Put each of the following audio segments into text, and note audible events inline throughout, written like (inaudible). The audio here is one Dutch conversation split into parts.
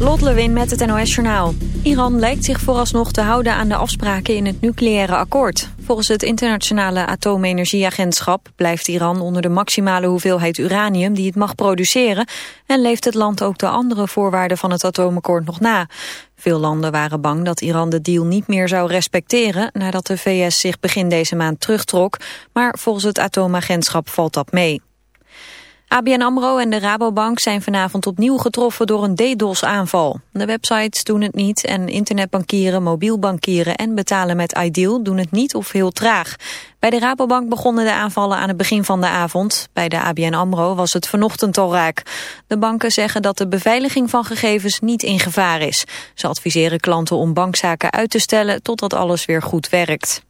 Lot Lewin met het NOS Journaal. Iran lijkt zich vooralsnog te houden aan de afspraken in het nucleaire akkoord. Volgens het internationale atoomenergieagentschap blijft Iran onder de maximale hoeveelheid uranium die het mag produceren en leeft het land ook de andere voorwaarden van het atoomakkoord nog na. Veel landen waren bang dat Iran de deal niet meer zou respecteren nadat de VS zich begin deze maand terugtrok, maar volgens het atoomagentschap valt dat mee. ABN AMRO en de Rabobank zijn vanavond opnieuw getroffen door een DDoS-aanval. De websites doen het niet en internetbankieren, mobiel bankieren en betalen met Ideal doen het niet of heel traag. Bij de Rabobank begonnen de aanvallen aan het begin van de avond. Bij de ABN AMRO was het vanochtend al raak. De banken zeggen dat de beveiliging van gegevens niet in gevaar is. Ze adviseren klanten om bankzaken uit te stellen totdat alles weer goed werkt.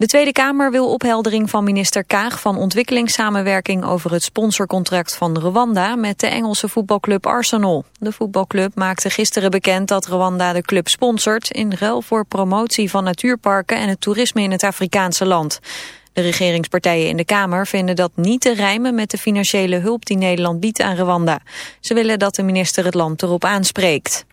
De Tweede Kamer wil opheldering van minister Kaag van ontwikkelingssamenwerking over het sponsorcontract van Rwanda met de Engelse voetbalclub Arsenal. De voetbalclub maakte gisteren bekend dat Rwanda de club sponsort in ruil voor promotie van natuurparken en het toerisme in het Afrikaanse land. De regeringspartijen in de Kamer vinden dat niet te rijmen met de financiële hulp die Nederland biedt aan Rwanda. Ze willen dat de minister het land erop aanspreekt.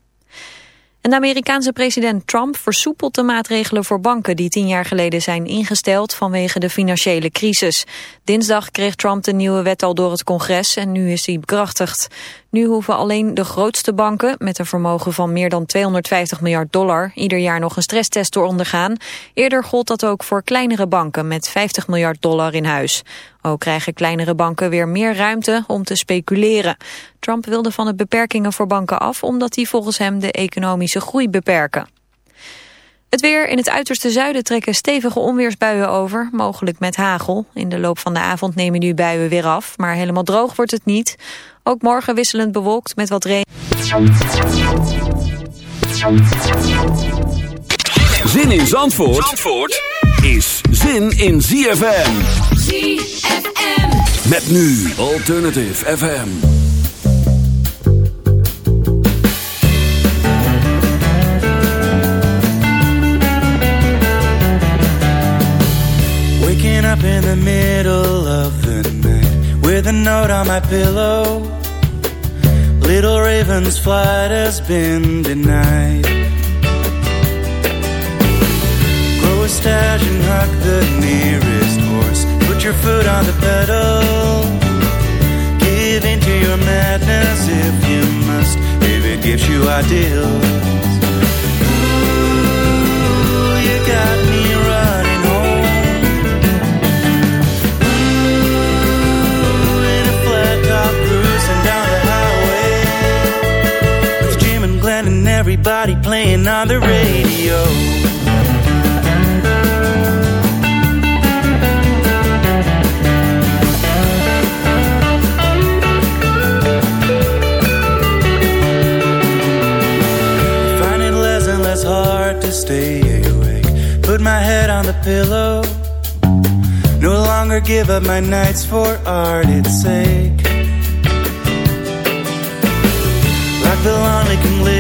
En de Amerikaanse president Trump versoepelt de maatregelen voor banken die tien jaar geleden zijn ingesteld vanwege de financiële crisis. Dinsdag kreeg Trump de nieuwe wet al door het congres en nu is die bekrachtigd. Nu hoeven alleen de grootste banken met een vermogen van meer dan 250 miljard dollar ieder jaar nog een stresstest te ondergaan. Eerder gold dat ook voor kleinere banken met 50 miljard dollar in huis. Ook krijgen kleinere banken weer meer ruimte om te speculeren. Trump wilde van de beperkingen voor banken af omdat die volgens hem de economische groei beperken. Het weer in het uiterste zuiden trekken stevige onweersbuien over, mogelijk met hagel. In de loop van de avond nemen nu buien weer af, maar helemaal droog wordt het niet. Ook morgen wisselend bewolkt met wat regen. Zin in Zandvoort, Zandvoort is zin in ZFM. ZFM. Met nu Alternative FM. Up in the middle of the night with a note on my pillow. Little Raven's flight has been denied. Grow a stash and hug the nearest horse. Put your foot on the pedal. Give into your madness if you must, if it gives you ideals. Everybody playing on the radio. Find it less and less hard to stay awake. Put my head on the pillow. No longer give up my nights for art its sake. Like the long licking lily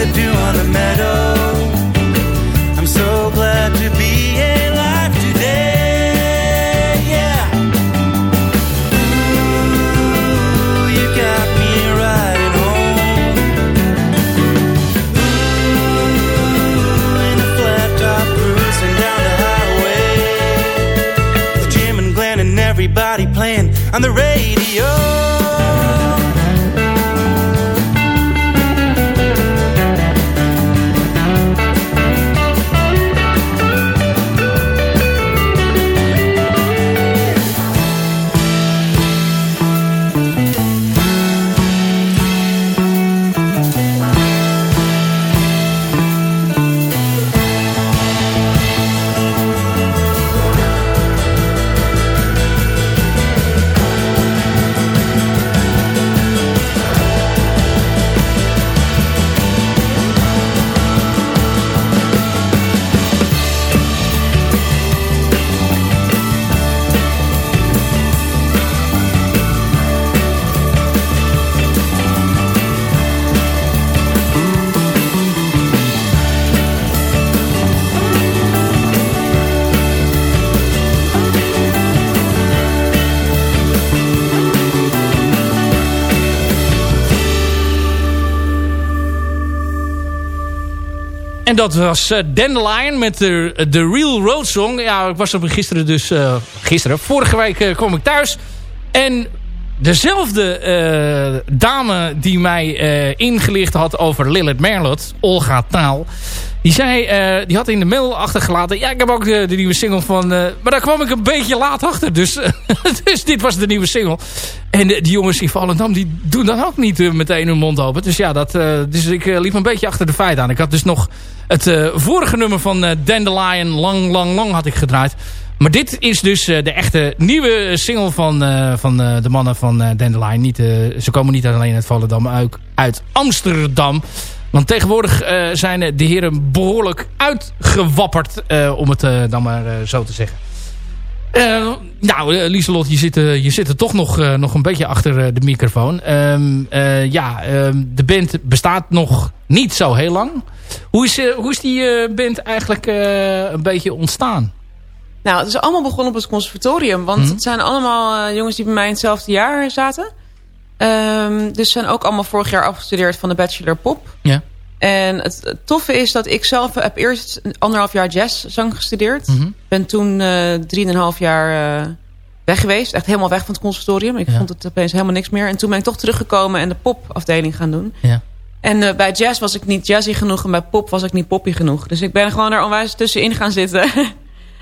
the dew on the meadow. I'm so glad to be alive today. Yeah. Ooh, you got me riding home. Ooh, in a flat top cruising down the highway with Jim and Glenn and everybody playing on the radio. En dat was uh, Dandelion met de, de Real Road Song. Ja, ik was er gisteren dus... Uh, gisteren, vorige week uh, kwam ik thuis. En dezelfde dame die mij ingelicht had over Lilith Merlot, Olga Taal... Die zei, die had in de mail achtergelaten... Ja, ik heb ook de, de nieuwe single van... maar daar kwam ik een beetje laat achter. Dus, (laughs) dus dit was de nieuwe single. En de, die jongens in Volendam, die doen dan ook niet meteen hun mond open. Dus ja, dat, dus ik liep een beetje achter de feiten aan. Ik had dus nog het vorige nummer van Dandelion, Lang, Lang, Lang had ik gedraaid. Maar dit is dus de echte nieuwe single van, van de mannen van Dandelion. Niet, ze komen niet alleen uit Volendam, maar ook uit Amsterdam. Want tegenwoordig zijn de heren behoorlijk uitgewapperd. Om het dan maar zo te zeggen. Nou, Lieselot, je zit, je zit er toch nog, nog een beetje achter de microfoon. Um, ja, um, de band bestaat nog niet zo heel lang. Hoe is, hoe is die band eigenlijk een beetje ontstaan? Nou, het is allemaal begonnen op het conservatorium. Want hmm. het zijn allemaal jongens die bij mij in hetzelfde jaar zaten. Um, dus zijn ook allemaal vorig jaar afgestudeerd van de Bachelor Pop. Ja. En het, toffe is dat ik zelf heb eerst anderhalf jaar jazzzang gestudeerd. Mm Ben toen uh, drieënhalf jaar uh, weg geweest. Echt helemaal weg van het conservatorium. Ik vond het opeens helemaal niks meer. En toen ben ik toch teruggekomen en de popafdeling gaan doen. Ja. En uh, bij jazz was ik niet jazzy genoeg en bij pop was ik niet poppy genoeg. Dus ik ben gewoon er onwijs tussenin gaan zitten. (laughs)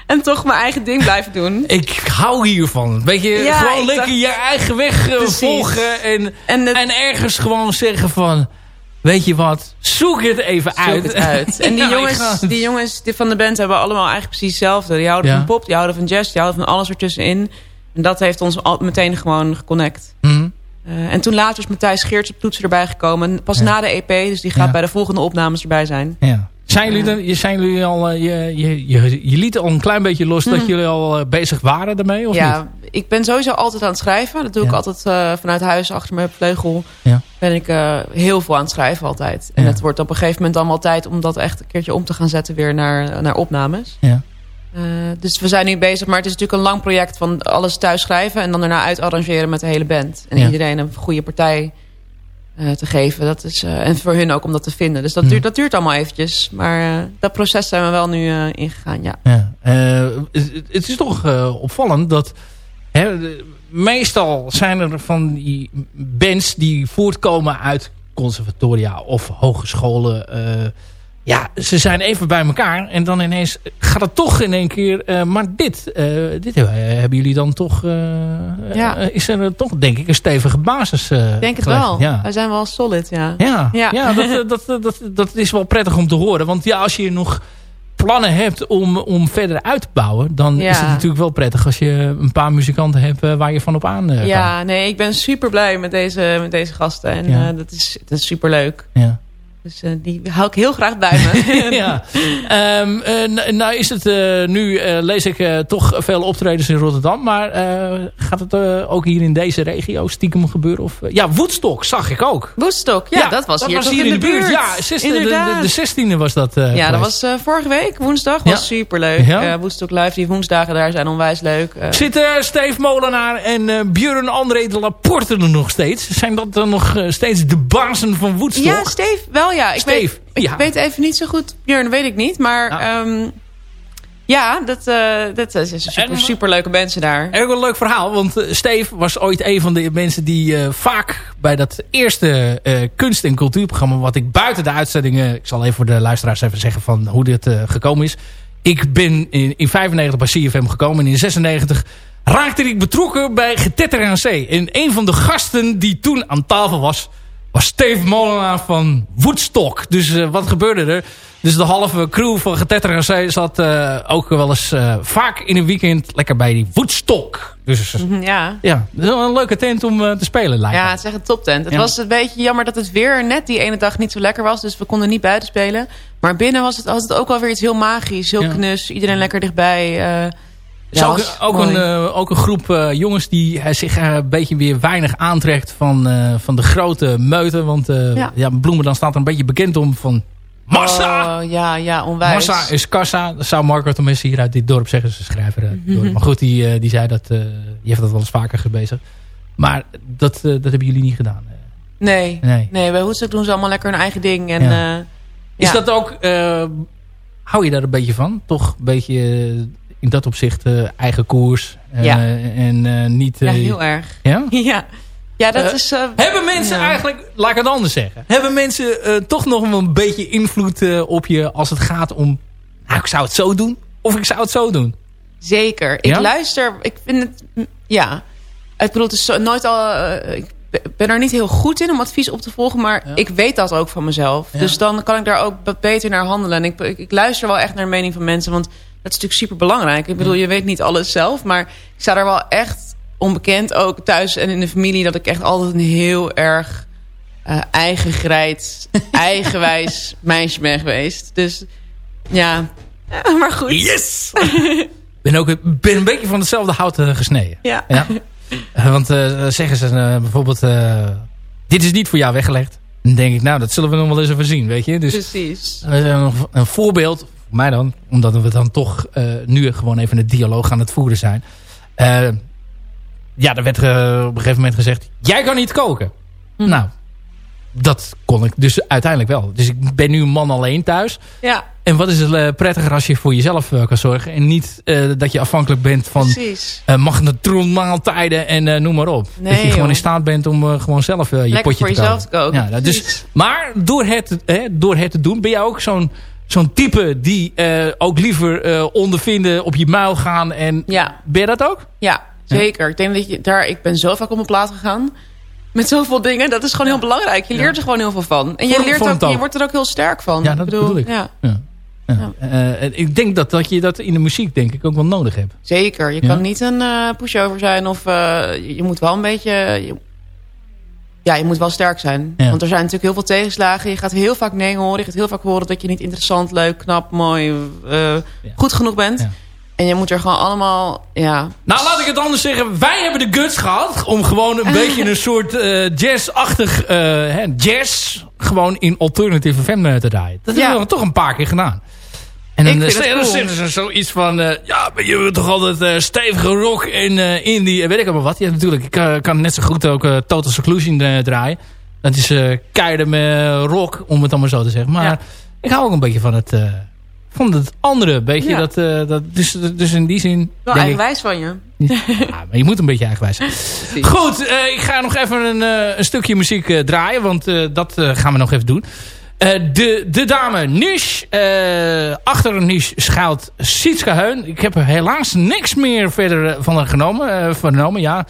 En toch mijn eigen ding blijven doen. Ik hou hiervan. Weet je, ja, gewoon lekker je eigen weg volgen. En, en, en, ergens gewoon zeggen van... Weet je wat, zoek het even zoek uit. Het uit. En die, (laughs) jongens, die jongens die van de band hebben allemaal eigenlijk precies hetzelfde. Die houden van pop, die houden van jazz, die houden van alles ertussenin. En dat heeft ons al meteen gewoon geconnect. Mm uh, en toen later is Matthijs Geerts op toetsen erbij gekomen. Pas na de EP, dus die gaat bij de volgende opnames erbij zijn. Ja. Zijn jullie, zijn jullie al, eh, je, je, je, je liet al een klein beetje los dat mhm. jullie al eh, bezig waren daarmee? Of ja, ik ben sowieso altijd aan het schrijven. Dat doe ik altijd uh, vanuit huis, achter mijn vleugel. Ja. Ben ik uh, heel veel aan het schrijven altijd. En het wordt op een gegeven moment allemaal tijd om dat echt een keertje om te gaan zetten weer naar, naar opnames. Ja. Uh, dus we zijn nu bezig, maar het is natuurlijk een lang project van alles thuis schrijven en dan daarna uitarrangeren met de hele band. En iedereen een goede partij te geven. Dat is, uh, en voor hun ook om dat te vinden. Dus dat, hmm. duurt, dat duurt allemaal eventjes. Maar uh, dat proces zijn we wel nu ingegaan, ja. ja het, het, is toch opvallend dat... Hè, meestal zijn er van die bands die voortkomen uit conservatoria of hogescholen ja, ze zijn even bij elkaar. En dan ineens gaat het toch in één keer. Uh, maar dit, uh, dit hebben jullie dan toch... Uh, ja. is er toch, denk ik, een stevige basis denk het wel. Ja. Wij zijn wel solid, ja. Ja, ja. ja dat, dat, dat, dat, is wel prettig om te horen. Want ja, als je nog plannen hebt om, om verder uit te bouwen... dan is het natuurlijk wel prettig als je een paar muzikanten hebt waar je van op aan kan. Ja, nee, ik ben super blij met deze, met deze gasten. En dat, is, dat is super leuk. Ja. Dus uh, die hou ik heel graag bij me. (laughs) (laughs) ja. Um, uh, nou is het uh, nu, lees ik toch veel optredens in Rotterdam. Maar gaat het ook hier in deze regio stiekem gebeuren? Of, ja, Woodstock zag ik ook. Woodstock, ja, ja dat was dat hier, was hier in de, buurt. Ja, 16, de, de, de, 16e was dat Ja, geweest. dat was vorige week, woensdag. was superleuk. Ja. Woodstock Live, die woensdagen daar zijn onwijs leuk. Zitten Steve Molenaar en Björn André de Laporte er nog steeds? Zijn dat dan nog steeds de bazen van Woodstock? Ja, Steve, wel ja. Ik Weet, ik weet even niet zo goed. Björn, weet ik niet. Maar ja, um, ja dat, uh, dat is een super, super leuke mensen daar. En ook een leuk verhaal. Want uh, Steve was ooit een van de mensen die uh, vaak bij dat eerste kunst- en cultuurprogramma... wat ik buiten de uitzendingen... ik zal even voor de luisteraars even zeggen van hoe dit gekomen is. Ik ben in, in 95 bij CFM gekomen en in 96 raakte ik betrokken bij Getetter aan Zee. En een van de gasten die toen aan tafel was was Steve Molenaar van Woodstock. Dus uh, wat gebeurde er? Dus de halve crew van Getetter Zee zat uh, ook wel eens uh, vaak in een weekend lekker bij die Woodstock. Dus mhm, ja, ja een leuke tent om te spelen. Lijkt ja, het is echt een toptent. Het ja. was een beetje jammer dat het weer net die ene dag niet zo lekker was. Dus we konden niet buiten spelen. Maar binnen was het, was het ook wel weer iets heel magisch. Heel ja. knus. Iedereen lekker dichtbij. Ja, ook, ook, een, uh, ook een groep uh, jongens die uh, zich een beetje weer weinig aantrekt van, van de grote meuten. Want ja. ja. Bloemen dan staat er een beetje bekend om van massa. Oh, ja, ja, onwijs. Massa is kassa. Dat zou Marco Thomas hier uit dit dorp zeggen. Ze schrijver. (laughs) Mm -hmm. Maar goed, die, die zei dat. die heeft dat wel eens vaker gebezigd. Maar dat, dat hebben jullie niet gedaan. Nee, nee, nee bij Hoedstuk doen ze allemaal lekker hun eigen ding. En ja. Is dat ook... Uh, hou je daar een beetje van? Toch een beetje in dat opzicht eigen koers. ja. En niet... ja, heel erg. Ja? (laughs) ja. Ja, dat is... hebben mensen eigenlijk, laat ik het anders zeggen. Hebben mensen toch nog een beetje invloed op je als het gaat om... Nou, ik zou het zo doen. Of ik zou het zo doen. Zeker. Ik luister... Ik vind het... Ja. Het bedoelt is zo, nooit al... ik ben er niet heel goed in om advies op te volgen. Maar ik weet dat ook van mezelf. Dus dan kan ik daar ook beter naar handelen. En ik, ik, ik, luister wel echt naar de mening van mensen. Want dat is natuurlijk super belangrijk. Ik bedoel, je weet niet alles zelf. Maar ik sta daar wel echt onbekend. Ook thuis en in de familie. Dat ik echt altijd een heel erg uh, eigen gereid, eigenwijs meisje ben geweest. Dus ja, maar goed. Yes! (laughs) ben ook ben een beetje van hetzelfde hout uh, gesneden. Ja. ja. Uh, want uh, zeggen ze bijvoorbeeld... dit is niet voor jou weggelegd. Dan denk ik, nou, dat zullen we nog wel eens even zien, weet je. Dus, Precies. Een voorbeeld, voor mij dan... omdat we dan toch nu gewoon even een dialoog aan het voeren zijn. ja, er werd op een gegeven moment gezegd... jij kan niet koken. Hm. Nou, dat kon ik dus uiteindelijk wel. Dus ik ben nu een man alleen thuis. Ja. En wat is het uh, prettiger als je voor jezelf uh, kan zorgen. En niet uh, dat je afhankelijk bent van magnetronmaaltijden en noem maar op. Nee, dat je joh. gewoon in staat bent om gewoon zelf je Lekker potje voor te jezelf te koken. Ja, dus, maar door het, door het te doen ben jij ook zo'n zo'n type die ook liever ondervinden op je muil gaan. En ja. Ben je dat ook? Ja, zeker. Ja. Ik denk dat je daar, ik ben zo vaak op mijn plaat gegaan met zoveel dingen. Dat is gewoon heel belangrijk. Je leert er gewoon heel veel van. En je, leert ook, je wordt er ook heel sterk van. Ja, dat ik bedoel, bedoel ik. Ja. Uh, ik denk dat, dat je dat in de muziek denk ik ook wel nodig hebt. Zeker. Je kan niet een uh, pushover zijn. Of uh, je moet wel een beetje... Je, ja, je moet wel sterk zijn. Want er zijn natuurlijk heel veel tegenslagen. Je gaat heel vaak nee horen. Je gaat heel vaak horen dat je niet interessant, leuk, knap, mooi, goed genoeg bent. En je moet er gewoon allemaal, ja... Nou, laat ik het anders zeggen. Wij hebben de guts gehad om gewoon een (laughs) beetje een soort uh, jazz-achtig... Uh, hè, jazz gewoon in alternative FM te draaien. Dat hebben we toch een paar keer gedaan. En dan cool. zitten ze zoiets van... Uh, ja, maar je wilt toch altijd stevige rock en indie... weet ik allemaal wat. Ja, natuurlijk. Ik kan net zo goed ook Total Seclusion draaien. Dat is keiharde met rock, om het allemaal zo te zeggen. Maar ja. ik hou ook een beetje van het van het andere. Beetje Ja. dat, eh, dat, dus, dus in die zin... Wel ik- eigenwijs van je. ja, maar je moet een beetje eigenwijs zijn. Goed, eh, ik ga nog even een, eh, een stukje muziek eh, draaien. Want eh, dat eh, gaan we nog even doen. Eh, de, de dame Nish. eh, achter Nish schuilt Sietske Heun. Ik heb er helaas niks meer verder eh, van haar genomen, eh, vernomen. Ja.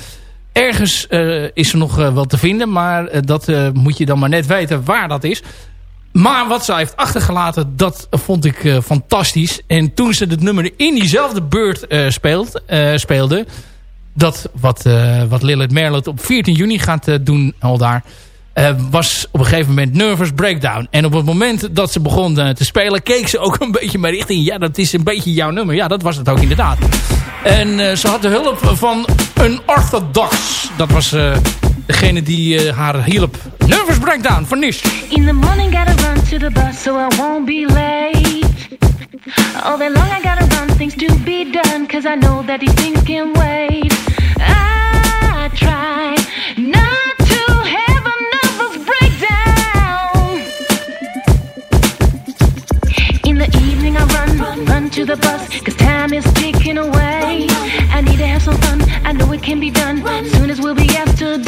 Ergens is ze nog wel te vinden. Maar dat moet je dan maar net weten waar dat is. Maar wat ze heeft achtergelaten, dat vond ik fantastisch. En toen ze het nummer in diezelfde beurt speelde... dat wat, wat Lilith Merlot op 14 juni gaat doen al daar... eh, was op een gegeven moment Nervous Breakdown. En op het moment dat ze begon te spelen... keek ze ook een (laughs) beetje maar richting... ja, dat is een beetje jouw nummer. Ja, dat was het ook inderdaad. En eh, ze had de hulp van een orthodox. Dat was eh, degene die haar hielp. Nervous Breakdown van Nish. In the morning, gotta run to the bus so I won't be late. All day long, I gotta run things to be done, cause I know that these things can wait. I try not to the bus, cause time is ticking away. I need to have some fun, I know it can be done, soon as we'll be yesterday.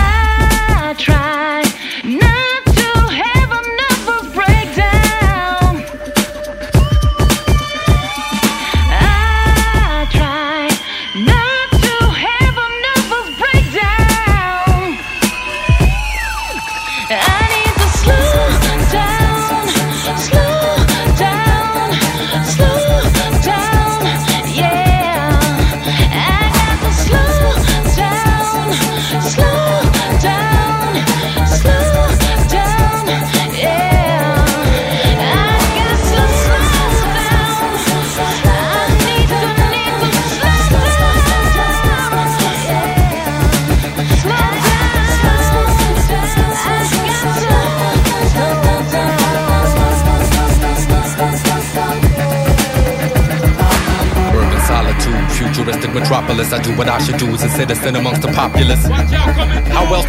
I do what I should do as a citizen amongst the populace.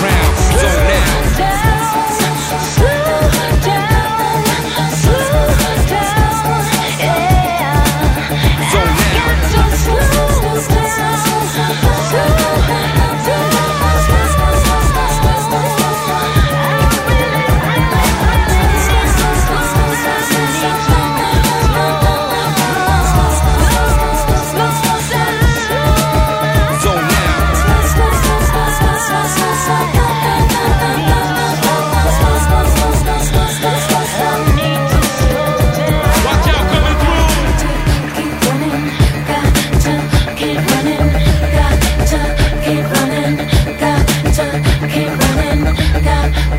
So now.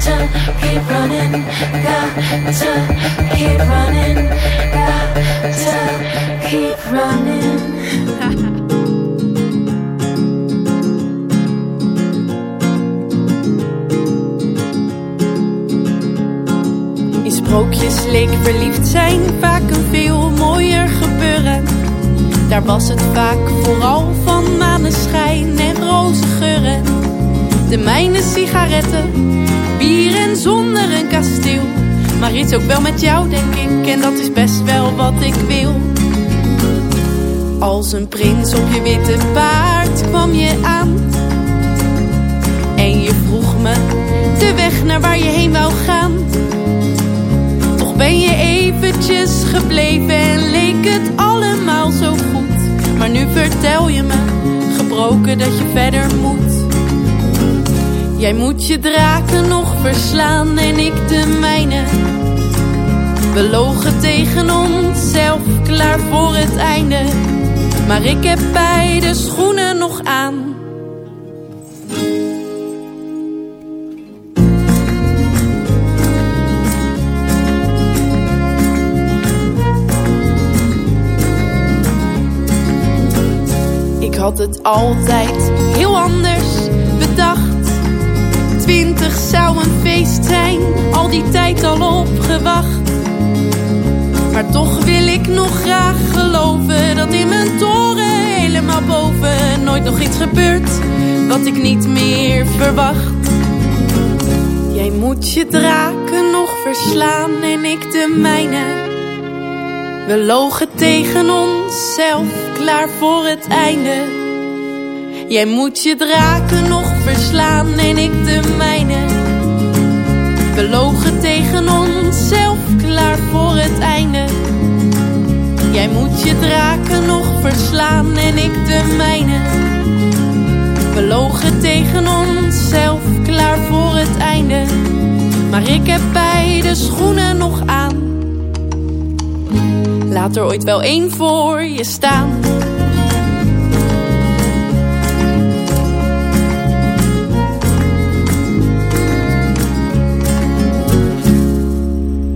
Keep running, keep running, keep running. (laughs) In sprookjes leek verliefd zijn vaak een veel mooier gebeuren. Daar was het vaak vooral van maneschijn en roze geuren. De mijne sigaretten, bier en zonder een kasteel. Maar iets ook wel met jou denk ik en dat is best wel wat ik wil. Als een prins op je witte paard kwam je aan. En je vroeg me de weg naar waar je heen wou gaan. Toch ben je eventjes gebleven en leek het allemaal zo goed. Maar nu vertel je me, gebroken dat je verder moet. Jij moet je draken nog verslaan en ik de mijne. We logen tegen onszelf, klaar voor het einde. Maar ik heb beide schoenen nog aan. Ik had het altijd heel anders 20 zou een feest zijn, al die tijd al opgewacht. Maar toch wil ik nog graag geloven dat in mijn toren helemaal boven nooit nog iets gebeurt wat ik niet meer verwacht. Jij moet je draken nog verslaan en ik de mijne. We logen tegen onszelf, klaar voor het einde. Jij moet je draken nog verslaan en ik de mijne. We logen tegen onszelf, klaar voor het einde. Jij moet je draken nog verslaan en ik de mijne. We logen tegen onszelf, klaar voor het einde. Maar ik heb beide schoenen nog aan. Laat er ooit wel één voor je staan.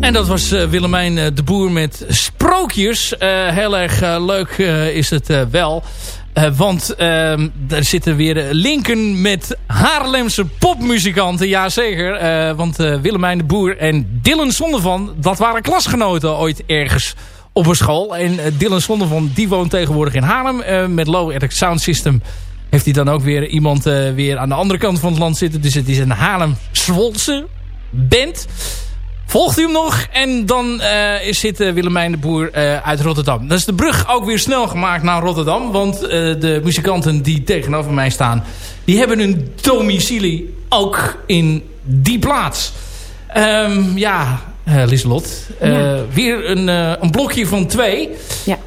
En dat was eh, Willemijn eh, de Boer met Sprookjes. Eh, heel erg leuk is het wel. Want ehm, er zitten weer linken met Haarlemse popmuzikanten. Jazeker. eh want Willemijn de Boer en Dylan Zondervan... dat waren klasgenoten ooit ergens op een school. En Dylan Zondervan die woont tegenwoordig in Haarlem. met Low Eric Sound System heeft hij dan ook weer iemand weer aan de andere kant van het land zitten. Dus het is een Haarlem-Zwolse band... Volgt u hem nog? En dan uh, zit uh, Willemijn de Boer uh, uit Rotterdam. Dan is de brug ook weer snel gemaakt naar Rotterdam. Want de muzikanten die tegenover mij staan... die hebben hun domicilie ook in die plaats. Um, ja, Lieselot. Ja. Weer een, een, blokje van twee. Ja.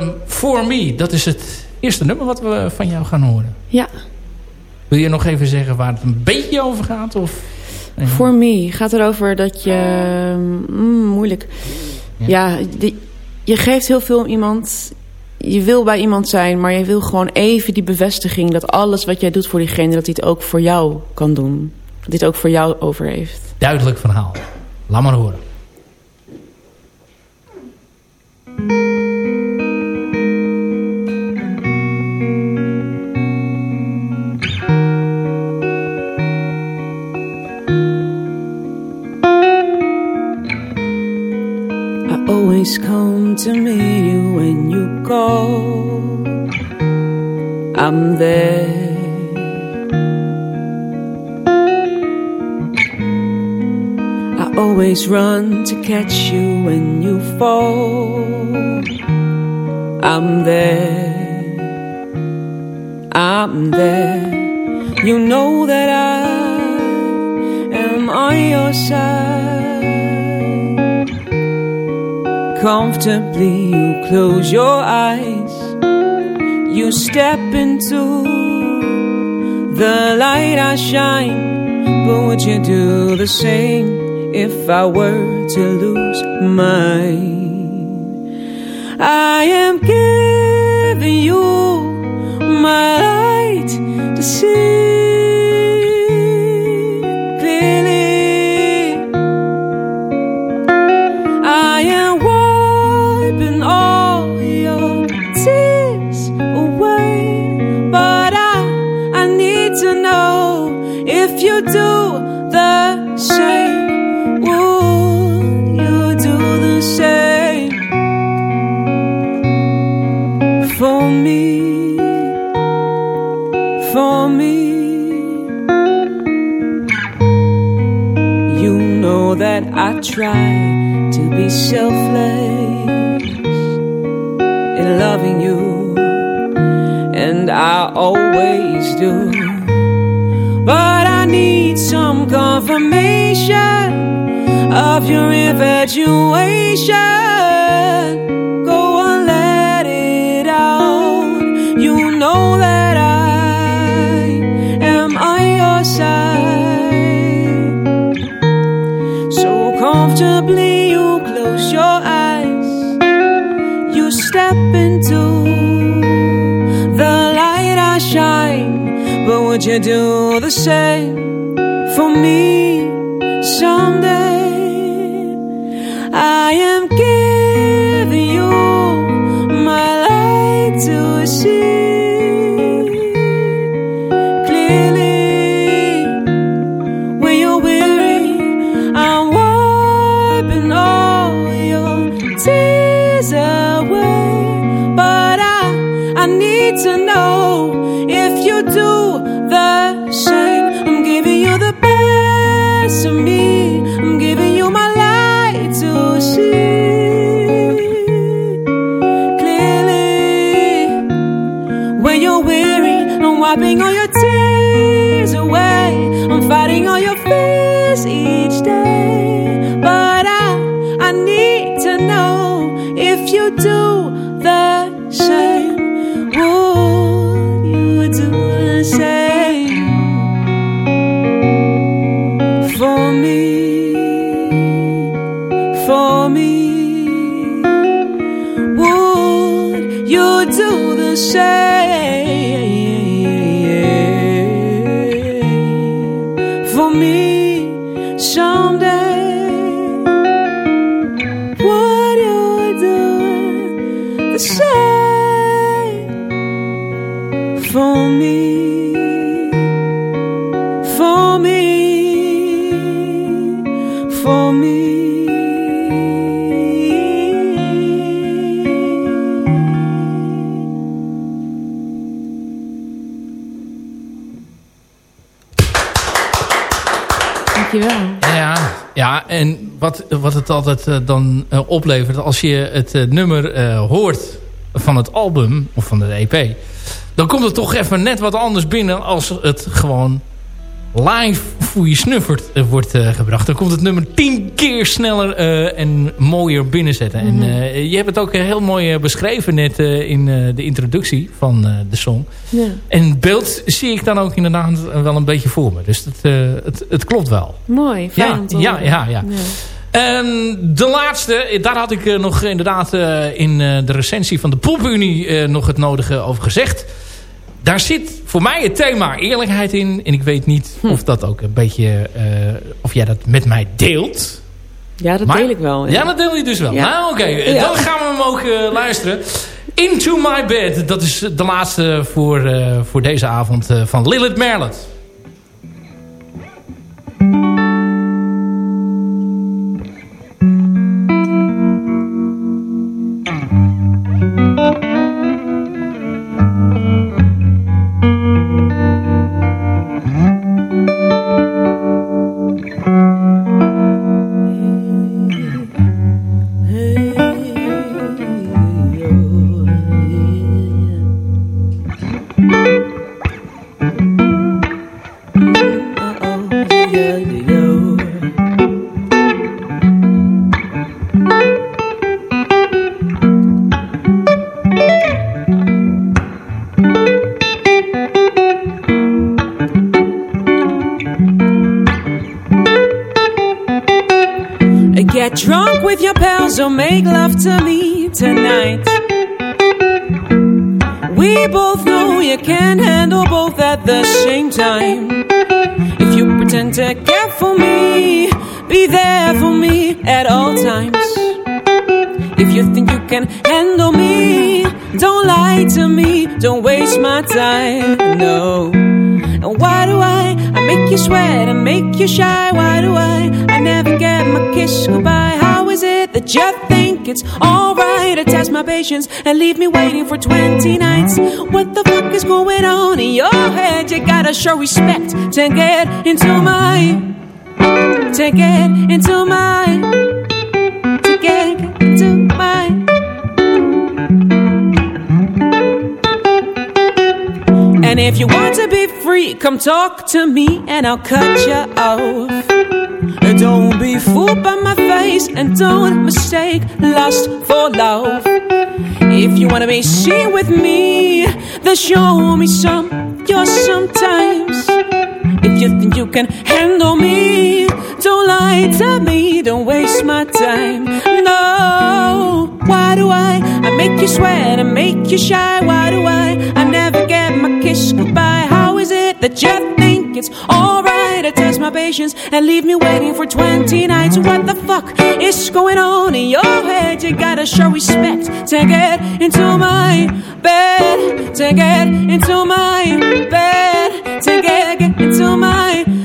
Um, For Me, dat is het eerste nummer wat we van jou gaan horen. Ja. Wil je nog even zeggen waar het een beetje over gaat? Of... For me gaat erover dat je... Mm, moeilijk. Ja, die, je geeft heel veel om iemand. je wil bij iemand zijn, maar je wil gewoon even die bevestiging... dat alles wat jij doet voor diegene, dat hij het ook voor jou kan doen. Dat hij het ook voor jou over heeft. Duidelijk verhaal. Laat maar horen. I'm there. I always run to catch you when you fall. I'm there. I'm there. You know that I am on your side comfortably. You close your eyes. You step into the light I shine. But would you do the same if I were to lose mine? I am giving you my selfless in loving you, and I always do. But I need some confirmation of your infatuation. Do the same for me someday? Wat, wat het altijd eh, dan eh, oplevert als je het eh, nummer hoort van het album of van de EP. Dan komt het toch even net wat anders binnen als het gewoon live voor je snuffert wordt gebracht. Dan komt het nummer tien keer sneller en mooier binnenzetten. Mhm. En eh, je hebt het ook heel mooi beschreven net in de introductie van de song. Ja. En het beeld zie ik dan ook inderdaad wel een beetje voor me. Dus het, het, het klopt wel. Mooi, fijn Ja, ja, ja, ja. En de laatste, daar had ik eh, nog inderdaad eh, in eh, de recensie van de Popunie eh, nog het nodige over gezegd. Daar zit voor mij het thema eerlijkheid in. En ik weet niet Hm. of dat ook een beetje, of jij dat met mij deelt. Ja, dat Maar- deel ik wel. Ja, dat deel je dus wel. Ja. Nou, oké. Ja. Dan gaan we hem ook luisteren. Into My Bed. Dat is de laatste voor, voor deze avond van Lilith Merlet. The same time. If you pretend to care for me, be there for me at all times. If you think you can handle me, don't lie to me, don't waste my time. No. And why do I? I make you sweat and make you shy. Why do I? I never get my kiss goodbye. How is it that you think it's alright to test my patience and leave me waiting for 20 nights? What the is going on in your head? You gotta show respect to get into my. To get into my. To get into my. And if you want to be free, come talk to me and I'll cut you off. And Don't be fooled by my face and don't mistake lust for love. If you wanna be seen with me, then show me some. You're sometimes. If you think you can handle me, don't lie to me, don't waste my time. No, why do I? I make you sweat and make you shy. Why do I? I never get my kiss goodbye. How is it that you think it's alright to test my patience and leave me waiting for 20 nights? What the fuck is going on in your head? You gotta show respect to get into my bed, to get into my bed, get, get into my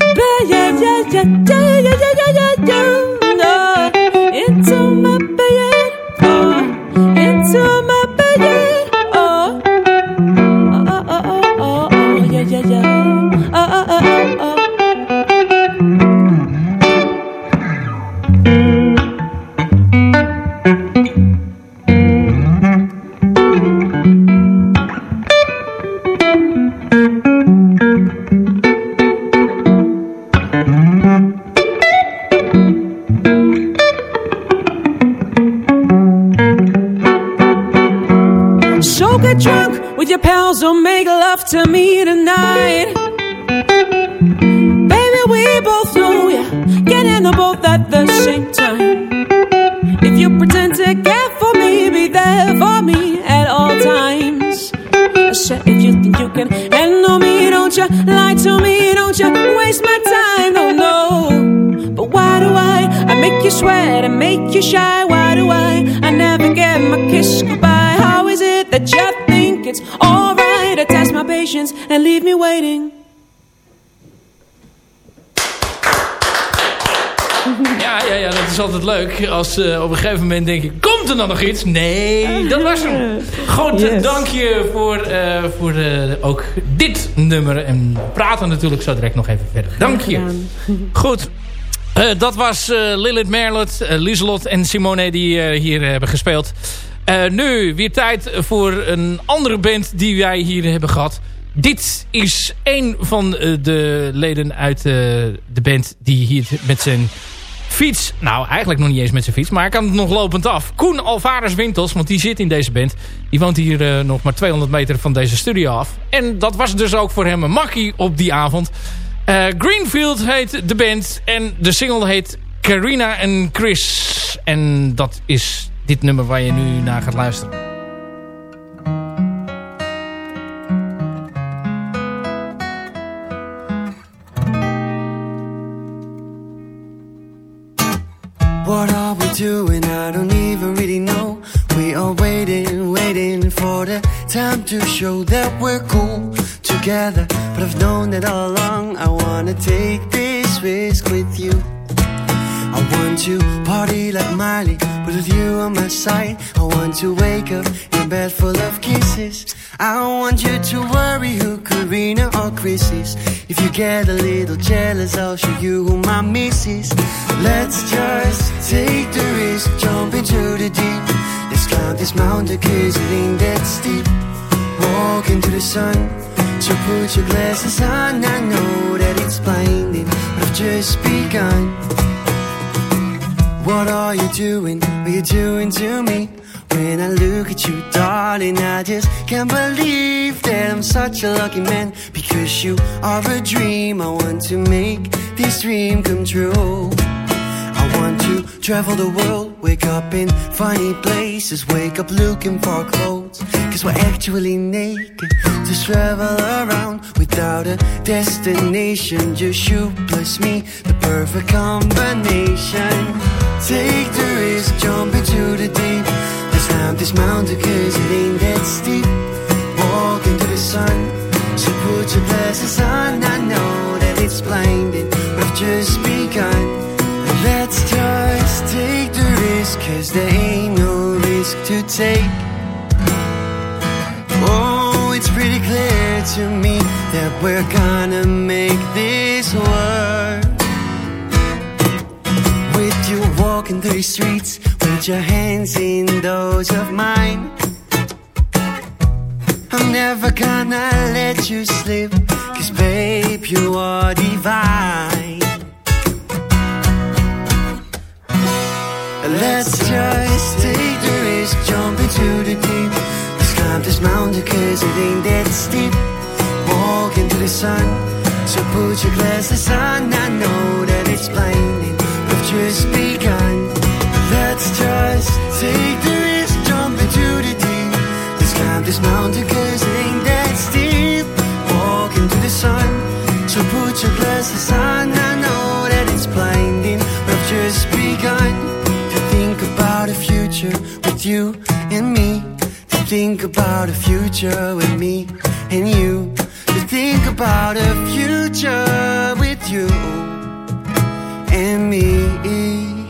leuk. Als eh, op een gegeven moment denk ik, komt er dan nog iets? Nee, dat was hem. (laughs) Goed, Yes. dank je voor, eh, voor eh, ook dit nummer. En we praten natuurlijk zo direct nog even verder. Dank je. (laughs) Goed. Dat was Lilith Merlet, eh, Lieselot en Simone die hier hebben gespeeld. Nu weer tijd voor een andere band die wij hier hebben gehad. Dit is een van de leden uit de band die hier met zijn fiets... Nou, eigenlijk nog niet eens met zijn fiets, maar hij kan het nog lopend af. Koen Alvarez Wintels, want die zit in deze band. Die woont hier eh, nog maar 200 meter van deze studio af. En dat was dus ook voor hem een makkie op die avond. Eh, Greenfield heet de band en de single heet Carina en Chris. En dat is dit nummer waar je nu naar gaat luisteren. To show that we're cool together. But I've known that all along. I wanna take this risk with you. I want to party like Miley, but with you on my side. I want to wake up in a bed full of kisses. I don't want you to worry who Karina or Chris is. If you get a little jealous, I'll show you who my miss is. Let's just take the risk, jump into the deep. Let's climb this mountain, cause it ain't that steep. Walk into the sun, so put your glasses on. I know that it's blinding, but I've just begun. What are you doing? What are you doing to me? When I look at you, darling, I just can't believe that I'm such a lucky man. Because you are a dream, I want to make this dream come true. Want to travel the world, wake up in funny places, wake up looking for clothes. Cause we're actually naked, just travel around without a destination. Just you plus me, the perfect combination. Take the risk, jump into the deep. Let's climb this mountain cause it ain't that steep. Walk into the sun, so put your glasses on. I know that it's blinding, but I've just begun. Cause there ain't no risk to take. Oh, it's pretty clear to me that we're gonna make this work. With you walking through the streets, with your hands in those of mine. I'm never gonna let you slip, cause babe, you are divine. Let's just take the risk, jump into the deep. Let's climb this mountain cause it ain't that steep. Walk into the sun, so put your glasses on. I know that it's blinding, we've just begun. Let's just take the you and me. To think about a future with me and you. To think about a future with you and me.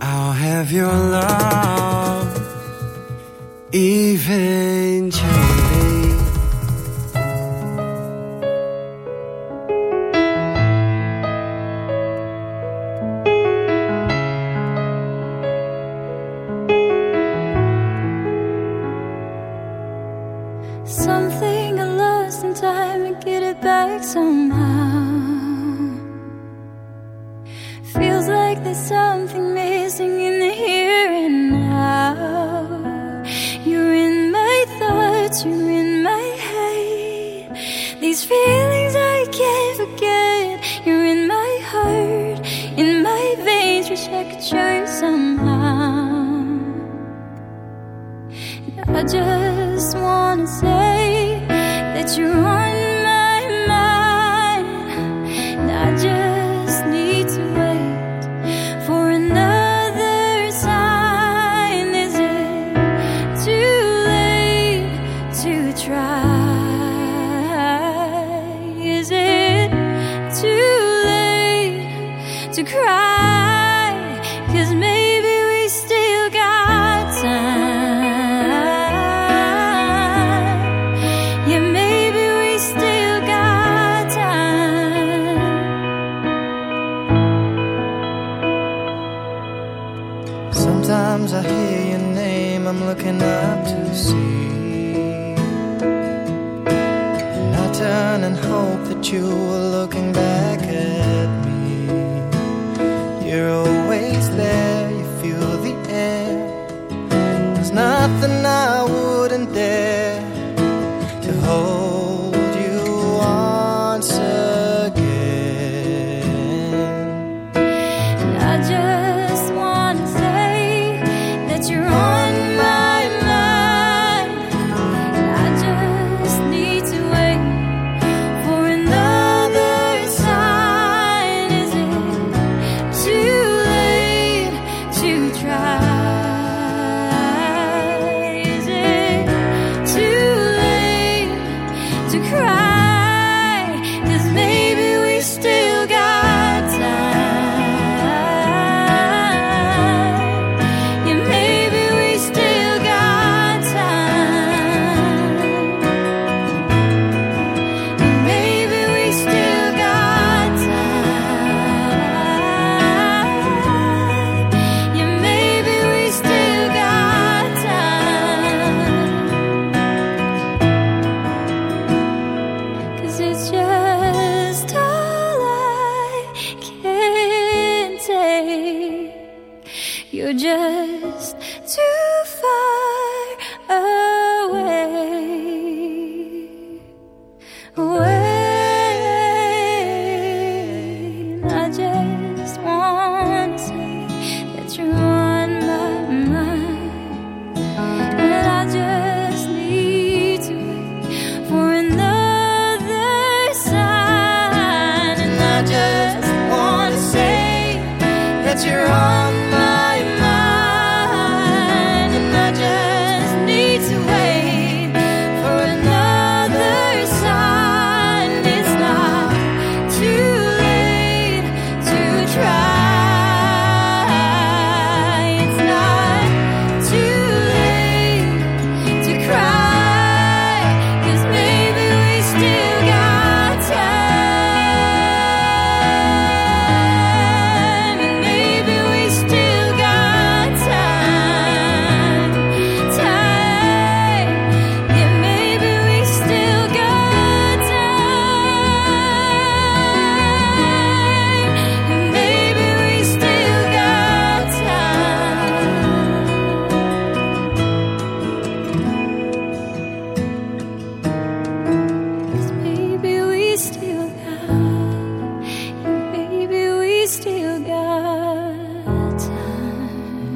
I'll have your love eventually. Something I lost in time and get it back somehow. Feels like there's something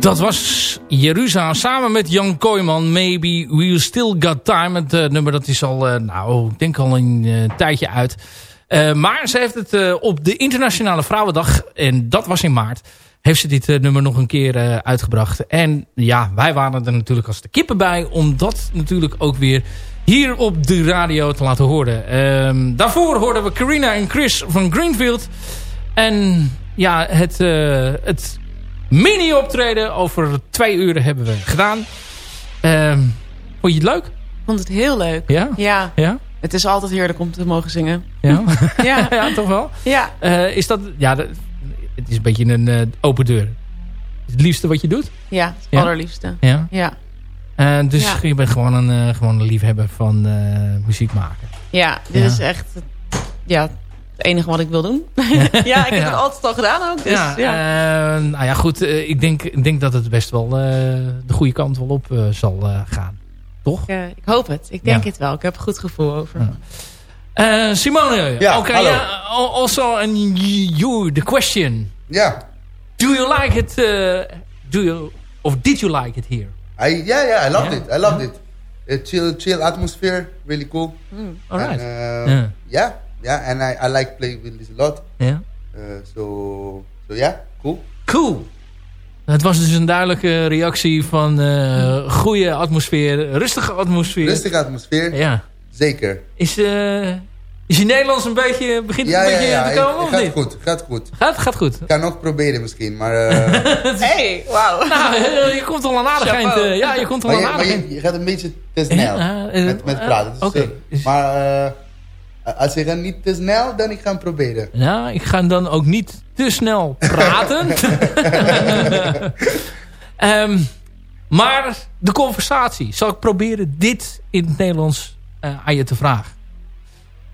Dat was Jeruzalem samen met Jan Kooijman. Maybe We Still Got Time. Het eh, nummer dat is al, eh, nou, ik denk al een eh, tijdje uit. Maar ze heeft het op de Internationale Vrouwendag, en dat was in maart, heeft ze dit nummer nog een keer uitgebracht. En ja, wij waren er natuurlijk als de kippen bij, om dat natuurlijk ook weer hier op de radio te laten horen. Ehm, daarvoor hoorden we Carina en Chris van Greenfield. En ja, het, het mini-optreden over twee uren hebben we gedaan. Ehm, vond je het leuk? Ik vond het heel leuk. Ja? Ja. Ja? Het is altijd heerlijk om te mogen zingen. Ja? (laughs) Ja. ja, toch wel? Ja. Eh, is dat, ja, dat- het is een beetje een eh, open deur. Het liefste wat je doet? Ja, het allerliefste. Ja. Ja. Eh, dus Ja. je bent gewoon een, gewoon een liefhebber van muziek maken. Ja, dit is echt ja, het enige wat ik wil doen. (laughs) ja, ik heb Ja. het altijd al gedaan ook. Dus, ja, ja. eh, nou ja, goed. eh, ik, denk, ik denk dat het best wel eh, de goede kant wel op eh, zal eh, gaan. Toch? Ik, ik hoop het. Ik denk Ja. het wel. Ik heb er goed gevoel over. Ja. Eh, Simone, Ja, okay, also and you, the question. Yeah. Do you like it? Uh, do you, or did you like it here? I yeah yeah I loved Yeah. it. I loved it. A chill chill atmosphere, really cool. All right. And, uh, Yeah. yeah yeah, and I, I like playing with this a lot. Yeah. Uh, so so yeah, cool. Cool. Het was dus een duidelijke reactie van eh goede atmosfeer, rustige atmosfeer. Rustige atmosfeer. Ja. Zeker. Is, eh is je Nederlands een beetje, begint het Ja een ja beetje ja. te komen ik- of gaat niet? goed, gaat goed. Gaat, gaat goed. Ik kan nog proberen misschien, maar, (laughs) uh, Hey, wauw. Nou, eh, je komt al een aardig eind. Eh, ja, je komt al maar, een aardig je, eind. je gaat een beetje te snel Ja, eh, met, met eh, praten. Dus, oké. eh, Dus- Maar uh, als je gaat niet te snel, dan ik ga proberen. Ja, ik ga dan ook niet te snel praten. (laughs) Ehm, maar de conversatie. Zal ik proberen dit in het Nederlands eh, aan je te vragen.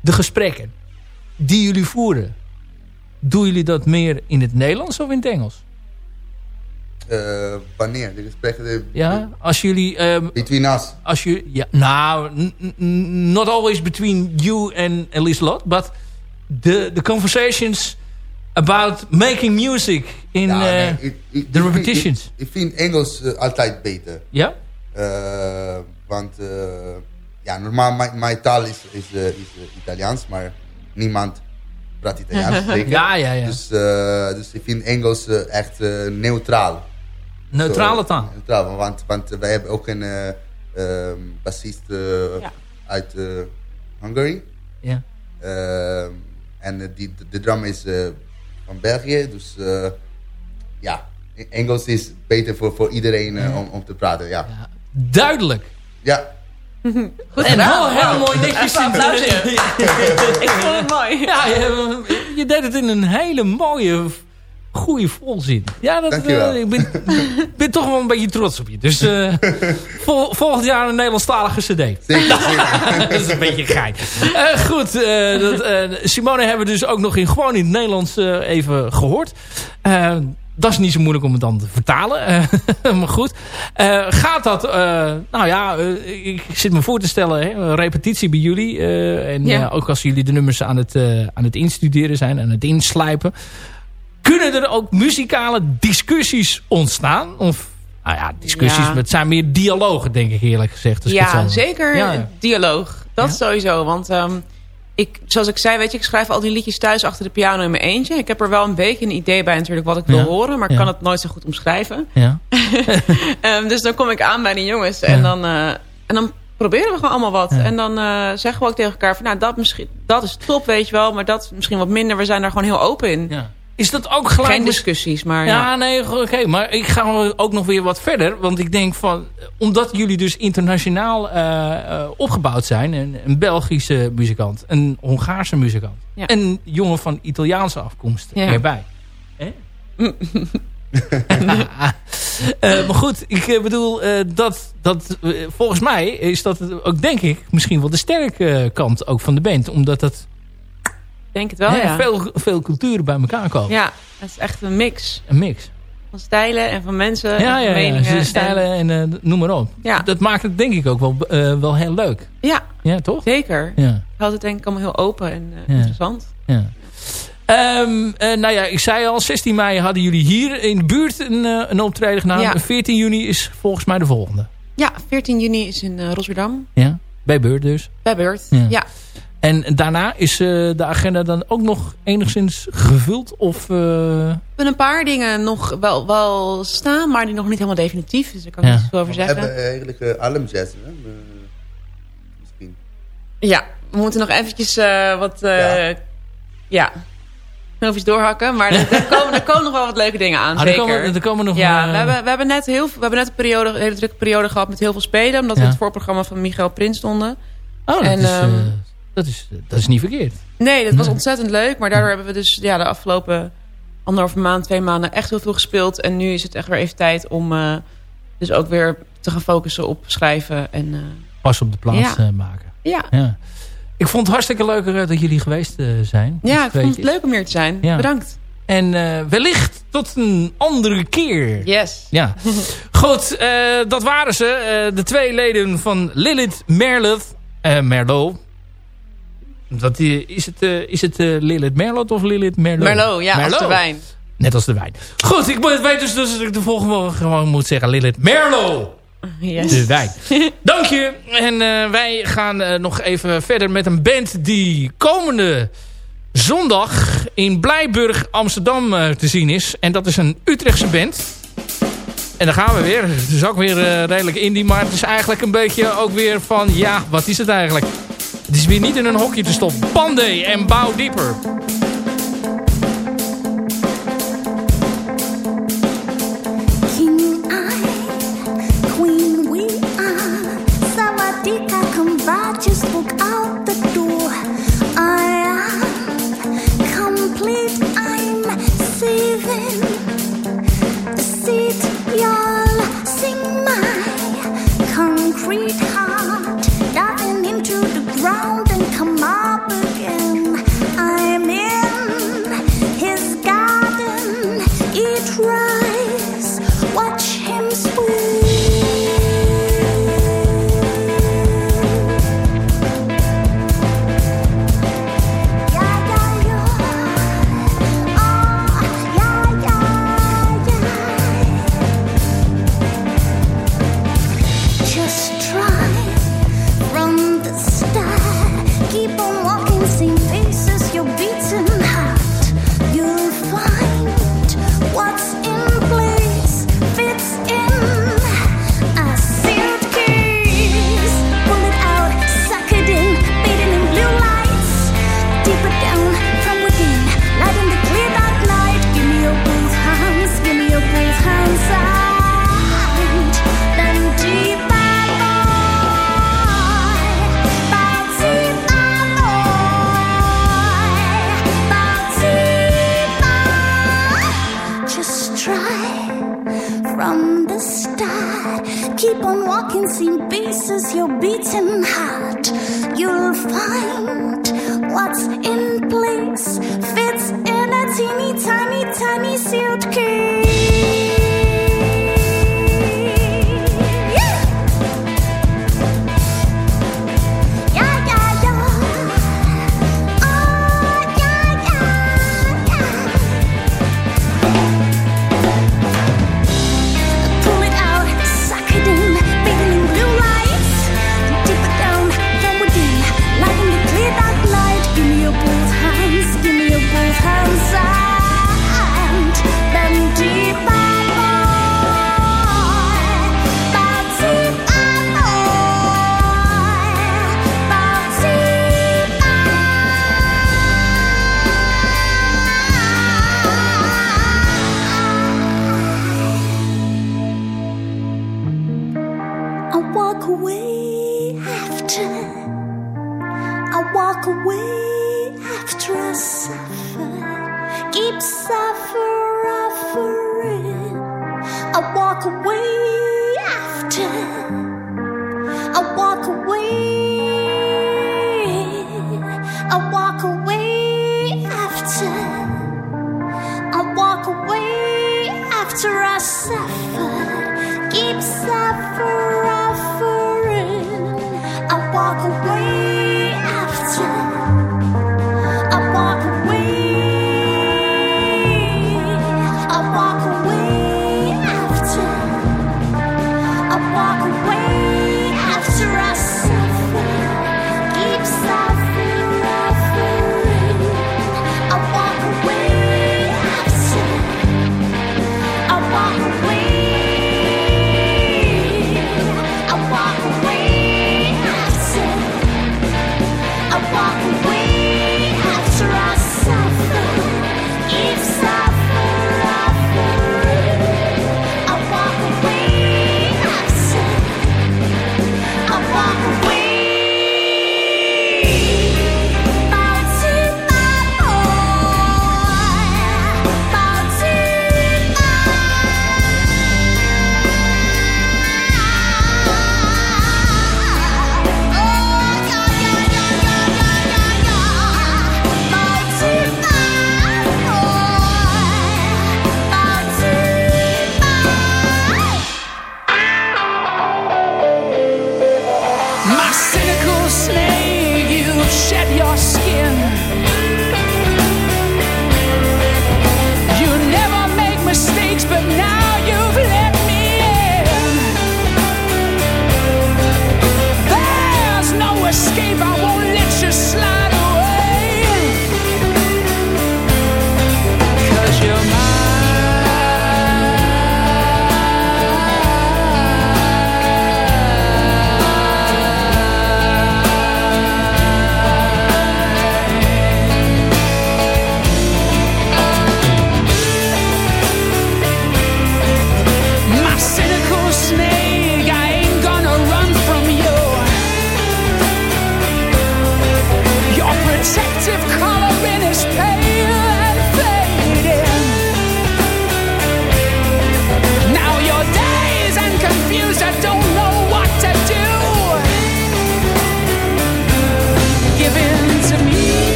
De gesprekken die jullie voeren. Doen jullie dat meer in het Nederlands of in het Engels? Uh, wanneer? De gesprekken de, Ja, als jullie... ehm, between us. als je, ja, nou, not always between you and Elise Lot, but the, the conversations about making music in Ja, uh, ik- ik- the repetitions. Ik, ik vind Engels eh, altijd beter. Ja? Eh, want eh, ja, normaal mijn, mijn taal is, is, eh, is eh, Italiaans, maar niemand praat Italiaans. (laughs) Ja, ja, ja. Dus, eh, dus ik vind Engels eh, echt eh, neutraal. Neutrale taal. Neutraal, want, want wij hebben ook een eh, ehm, bassist eh, Ja. uit eh, Hungary. Ja. Ehm, en die, de, de drum is eh, van België. Dus eh, ja, Engels is beter voor, voor iedereen om, om te praten. Ja, ja. Duidelijk. (laughs) Goed En gedaan. heel, heel mooi netjes. Een applausje. Ik vond het mooi. Ja, je, je deed het in een hele mooie, goede volzin. Ja, dat, eh, ik ben, ben toch wel een beetje trots op je. Dus eh, (laughs) vol- volgend jaar een Nederlandstalige cd. Zeker, (laughs) zeker. dat is een beetje gein. Eh, goed, eh, dat, eh, Simone hebben we dus ook nog in, gewoon in het Nederlands eh, even gehoord. Eh, dat is niet zo moeilijk om het dan te vertalen. Eh, (laughs) maar goed. Eh, gaat dat... eh, nou ja, ik zit me voor te stellen. Hè, een repetitie bij jullie. eh, en Ja. ook als jullie de nummers aan het, eh, aan het instuderen zijn. Aan het inslijpen. Kunnen er ook muzikale discussies ontstaan? Of... Nou ja, discussies. Ja. Het zijn meer dialogen, denk ik eerlijk gezegd. het Ja, zeker Ja, dialoog. Dat Ja? sowieso. Want ehm, ik, zoals ik zei, weet je, ik schrijf al die liedjes thuis achter de piano in mijn eentje. Ik heb er wel een beetje een idee bij natuurlijk wat ik wil horen. Maar ik kan het nooit zo goed omschrijven. Ja. (laughs) Ehm, dus dan kom ik aan bij die jongens. En, dan, eh, en dan proberen we gewoon allemaal wat. En dan eh, zeggen we ook tegen elkaar van... Nou, dat, misschien, dat is top, weet je wel. Maar dat misschien wat minder. We zijn daar gewoon heel open in. Ja. Is dat ook gelijk... Geen discussies, maar Ja, ja. nee, oké. maar ik ga ook nog weer wat verder. Want ik denk van... Omdat jullie dus internationaal eh, eh, opgebouwd zijn. Een, een Belgische muzikant. Een Hongaarse muzikant. Ja. Een jongen van Italiaanse afkomst Ja. erbij. Hè? (laughs) (laughs) Eh, maar goed, ik bedoel, dat, dat, volgens mij is dat ook, denk ik, misschien wel de sterke kant ook van de band. Omdat dat denk het wel, ja. veel, veel culturen bij elkaar komen. Ja, het is echt een mix. Een mix. Van stijlen en van mensen. en Ja, van ja, ja. meningen. Stijlen en eh, noem maar op. Ja. Dat maakt het denk ik ook wel, eh, wel heel leuk. Ja, Ja, toch? zeker. Ja, Ik had het denk ik allemaal heel open en eh, Ja. interessant. ja. Ehm, eh, nou ja, ik zei al, 16 mei hadden jullie hier in de buurt een, een optreden gedaan. Ja. En 14 juni is volgens mij de volgende. Ja, 14 juni is in Rotterdam. Ja, bij Beurt dus. Bij Beurt. Ja. En daarna is eh, de agenda dan ook nog enigszins gevuld? Of, eh, We hebben een paar dingen nog wel, wel staan, maar die nog niet helemaal definitief. Dus daar kan ik Ja. niet zoveel over We zeggen. hebben eigenlijk uh, Alem Jazz. Hè? Eh, misschien. Ja, we moeten nog eventjes eh, wat... eh Ja. ja. Knofjes doorhakken. Maar er, er komen, er komen nog wel wat leuke dingen aan, ah, er, komen, er komen nog... ja, eh, we hebben, we hebben net, heel, we hebben net een, periode, een hele drukke periode gehad met heel veel spelen. Omdat we Ja. het voorprogramma van Michael Prins stonden. Oh, dat, en, is, ehm, eh, dat, is, dat is niet verkeerd. Nee, dat was ontzettend leuk. Maar daardoor hebben we dus ja, de afgelopen anderhalve maand, twee maanden echt heel veel gespeeld. En nu is het echt weer even tijd om eh, dus ook weer te gaan focussen op schrijven. En, eh, Pas op de plaats Ja. eh, maken. ja. Ja. Ik vond het hartstikke leuk eh, dat jullie geweest eh, zijn. ja, ik vond het leuk om hier te zijn. Ja. Bedankt. En eh, wellicht tot een andere keer. Yes. Ja. (laughs) Goed, eh, dat waren ze. eh, de twee leden van Lilith Merlot. eh Merlot. Dat, die- is het, eh, is het eh, Lilith Merlot of Lilith Merlot? Merlot, ja, als de wijn. Net als de wijn. Goed, ik moet- weet dus dat ik de volgende gewoon moet zeggen Lilith Merlot. Yes. De wijn. (laughs) Dank je. En eh, wij gaan eh, nog even verder met een band die komende zondag in Blijburg, Amsterdam eh, te zien is. En dat is een Utrechtse band. En dan gaan we weer. Het is ook weer eh, redelijk indie, maar het is eigenlijk een beetje ook weer van... Ja, wat is het eigenlijk? Het is weer niet in een hokje te stoppen. Pandey en Bouw Dieper. Into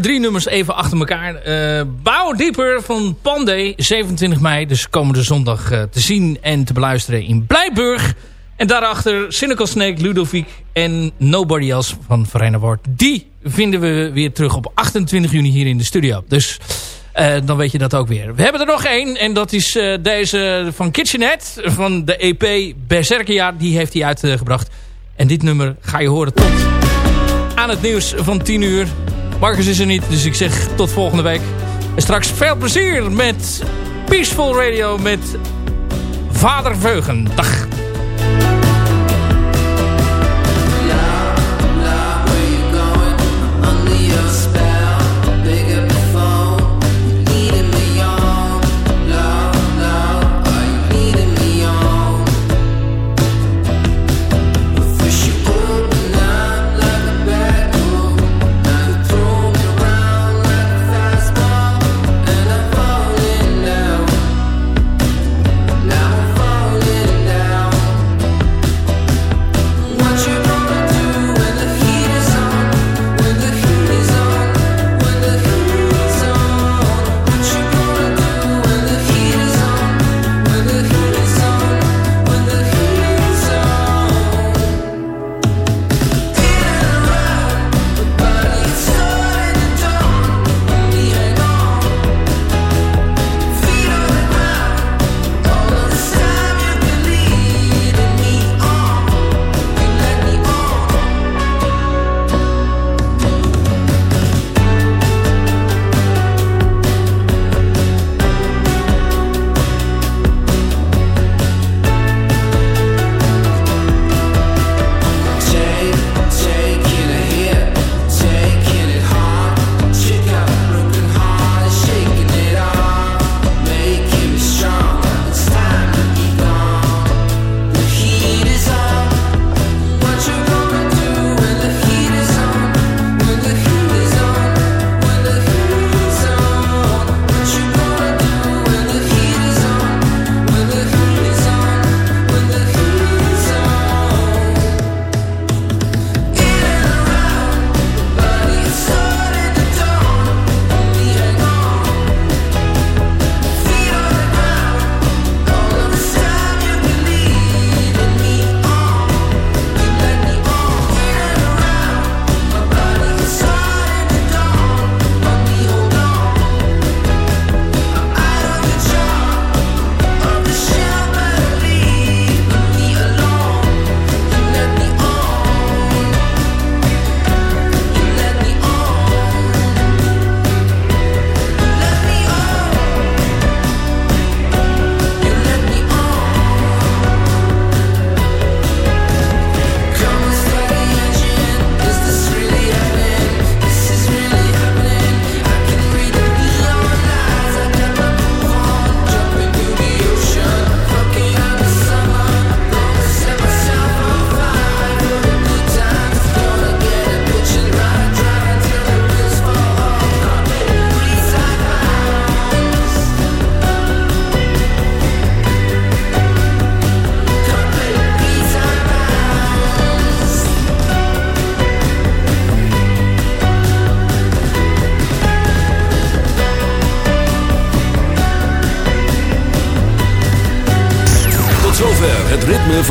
drie nummers even achter elkaar. Eh Bouw dieper van Pandey, 27 mei. Dus komende zondag eh, te zien en te beluisteren in Blijburg. En daarachter Cynical Snake, Ludovic en Nobody Else van Verena Ward. Die vinden we weer terug op 28 juni hier in de studio. Dus eh, dan weet je dat ook weer. We hebben er nog één. En dat is deze van Kitchenet. Van de EP Berserkia. Die heeft hij uitgebracht. En dit nummer ga je horen tot aan het nieuws van 10 uur. Marcus is er niet. Dus ik zeg tot volgende week. En straks veel plezier met Peaceful Radio. Met Vader Veugen. Dag.